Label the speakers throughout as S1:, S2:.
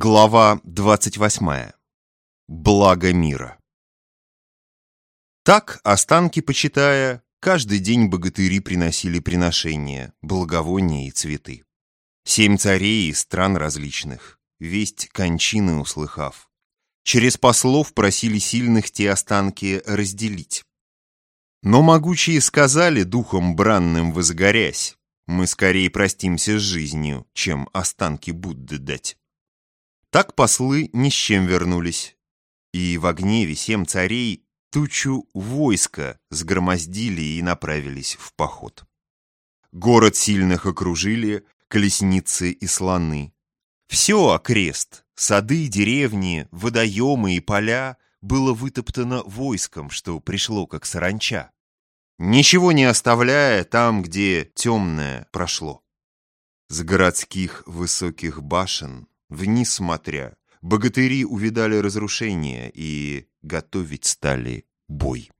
S1: Глава 28. Благо мира. Так, останки почитая, каждый день богатыри приносили приношения, благовония и цветы. Семь царей из стран различных, весть кончины услыхав. Через послов просили сильных те останки разделить. Но могучие сказали, духом бранным возгорясь, мы скорее простимся с жизнью, чем останки Будды дать. Так послы ни с чем вернулись. И в гневе семь царей тучу войска сгромоздили и направились в поход. Город сильных окружили колесницы и слоны. Все окрест, сады, деревни, водоемы и поля было вытоптано войском, что пришло как саранча. Ничего не оставляя там, где темное прошло. С городских высоких башен Вниз смотря, богатыри увидали разрушение и готовить стали бой.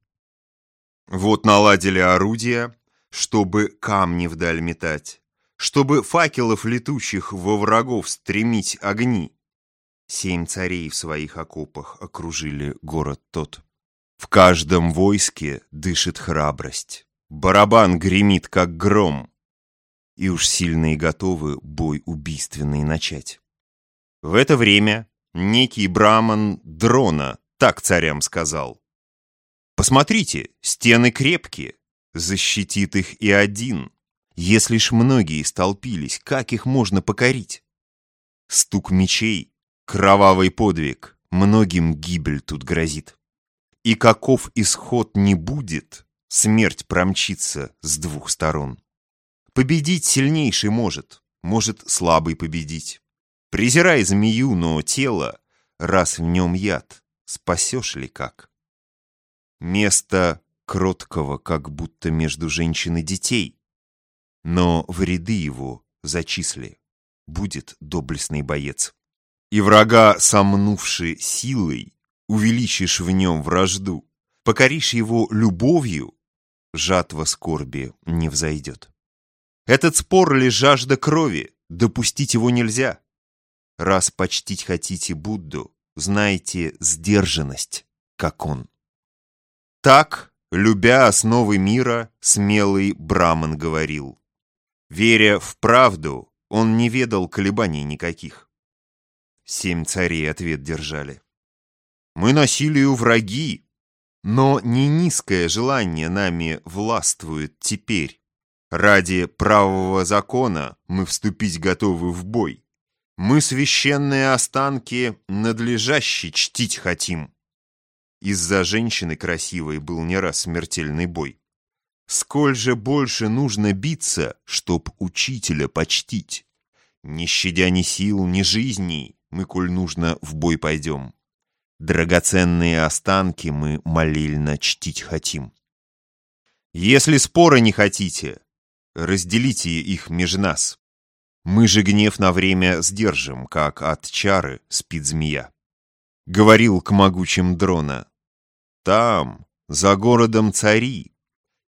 S1: Вот наладили орудия, чтобы камни вдаль метать, чтобы факелов летучих во врагов стремить огни. Семь царей в своих окопах окружили город тот. В каждом войске дышит храбрость, барабан гремит, как гром, и уж сильные готовы бой убийственный начать. В это время некий браман Дрона так царям сказал. «Посмотрите, стены крепкие, защитит их и один. Если ж многие столпились, как их можно покорить? Стук мечей, кровавый подвиг, многим гибель тут грозит. И каков исход не будет, смерть промчится с двух сторон. Победить сильнейший может, может слабый победить. Презирай змею, но тело, раз в нем яд, спасешь ли как? Место кроткого, как будто между женщин и детей, но в ряды его зачисли, будет доблестный боец. И врага, сомнувши силой, увеличишь в нем вражду, покоришь его любовью, жатва скорби не взойдет. Этот спор ли жажда крови, допустить его нельзя. Раз почтить хотите Будду, знайте сдержанность, как он. Так, любя основы мира, смелый Браман говорил. Веря в правду, он не ведал колебаний никаких. Семь царей ответ держали. Мы насилию враги, но не низкое желание нами властвует теперь. Ради правого закона мы вступить готовы в бой. Мы священные останки надлежаще чтить хотим. Из-за женщины красивой был не раз смертельный бой. Сколь же больше нужно биться, чтоб учителя почтить. Не щадя ни сил, ни жизней, мы, коль нужно, в бой пойдем. Драгоценные останки мы молильно чтить хотим. Если спора не хотите, разделите их меж нас. Мы же гнев на время сдержим, как от чары спит змея. Говорил к могучим дрона. Там, за городом цари.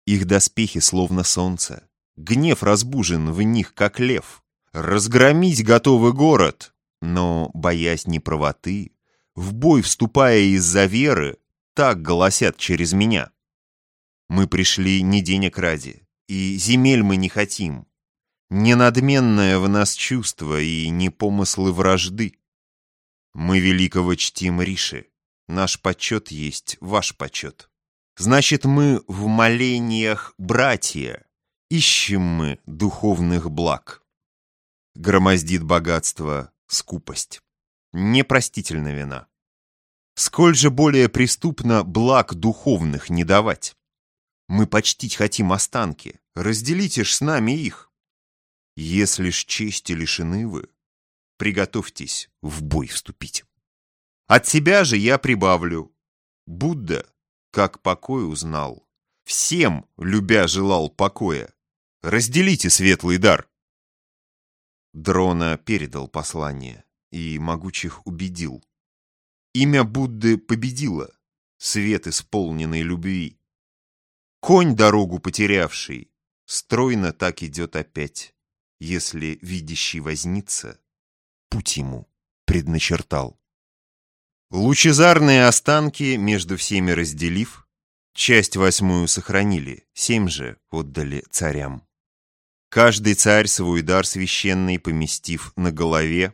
S1: Их доспехи словно солнце. Гнев разбужен в них, как лев. Разгромить готовый город, но, боясь неправоты, в бой вступая из-за веры, так голосят через меня. Мы пришли не денег ради, и земель мы не хотим, не надменное в нас чувство и не помыслы вражды. Мы великого чтим Риши. Наш почет есть ваш почет. Значит, мы в молениях братья, ищем мы духовных благ. Громоздит богатство скупость. Непростительна вина. Сколь же более преступно благ духовных не давать. Мы почтить хотим останки, разделите ж с нами их. Если ж чести лишены вы, приготовьтесь в бой вступить. От себя же я прибавлю. Будда, как покой узнал, всем, любя, желал покоя. Разделите светлый дар. Дрона передал послание и могучих убедил. Имя Будды победило, свет исполненный любви. Конь, дорогу потерявший, стройно так идет опять. Если видящий вознится, путь ему предначертал. Лучезарные останки между всеми разделив, часть восьмую сохранили, семь же отдали царям. Каждый царь свой дар священный поместив на голове,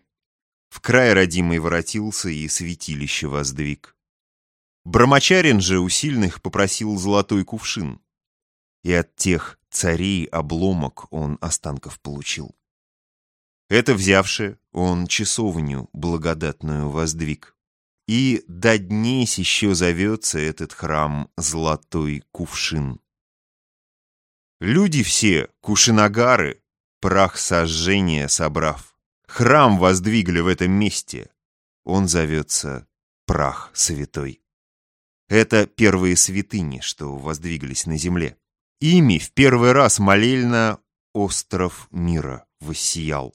S1: в край родимый воротился и святилище воздвиг. Брамачарин же у сильных попросил золотой кувшин, и от тех царей обломок он останков получил. Это взявши, он часовню благодатную воздвиг. И до днесь еще зовется этот храм Золотой Кувшин. Люди все, кушинагары, прах сожжения собрав, храм воздвигли в этом месте. Он зовется Прах Святой. Это первые святыни, что воздвиглись на земле. Ими в первый раз молельно остров мира воссиял.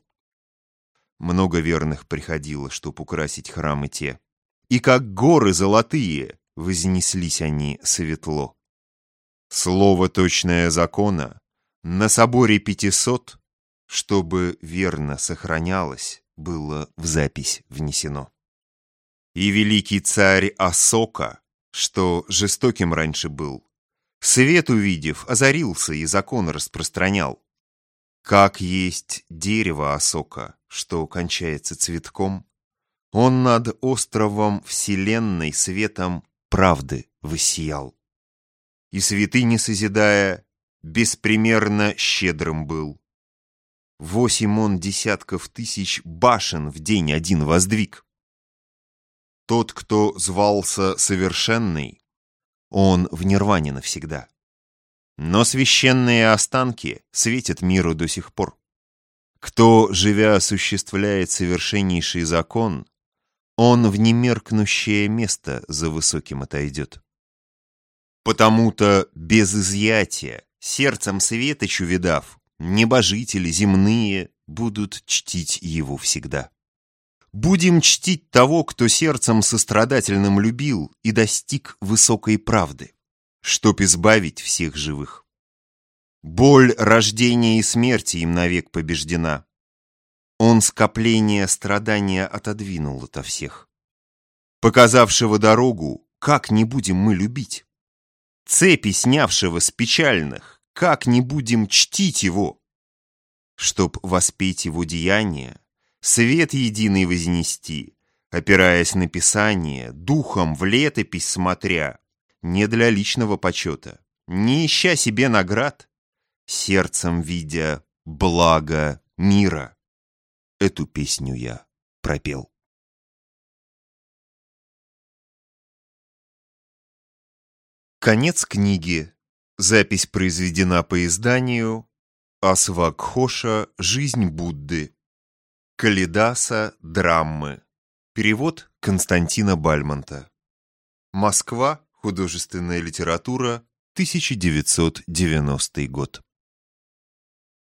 S1: Много верных приходило, чтоб украсить храмы те. И как горы золотые вознеслись они светло. Слово точное закона на соборе пятисот, чтобы верно сохранялось, было в запись внесено. И великий царь Асока, что жестоким раньше был, свет увидев, озарился и закон распространял. Как есть дерево Асока, что кончается цветком, он над островом вселенной светом правды воссиял. И святыни созидая, беспримерно щедрым был. Восемь он десятков тысяч башен в день один воздвиг. Тот, кто звался совершенный, он в нирване навсегда. Но священные останки светят миру до сих пор. Кто, живя, осуществляет совершеннейший закон, он в немеркнущее место за высоким отойдет. Потому-то без изъятия, сердцем светочу видав, небожители земные будут чтить его всегда. Будем чтить того, кто сердцем сострадательным любил и достиг высокой правды, чтоб избавить всех живых. Боль рождения и смерти им навек побеждена. Он скопление страдания отодвинул ото всех. Показавшего дорогу, как не будем мы любить? Цепи, снявшего с печальных, как не будем чтить его? Чтоб воспеть его деяния, свет единый вознести, опираясь на Писание, духом в летопись смотря, не для личного почета, не ища себе наград, сердцем видя благо мира. Эту песню я пропел. Конец книги. Запись произведена по изданию Асвагхоша «Жизнь Будды». Калидаса «Драммы». Перевод Константина Бальмонта. Москва. Художественная литература. 1990 год.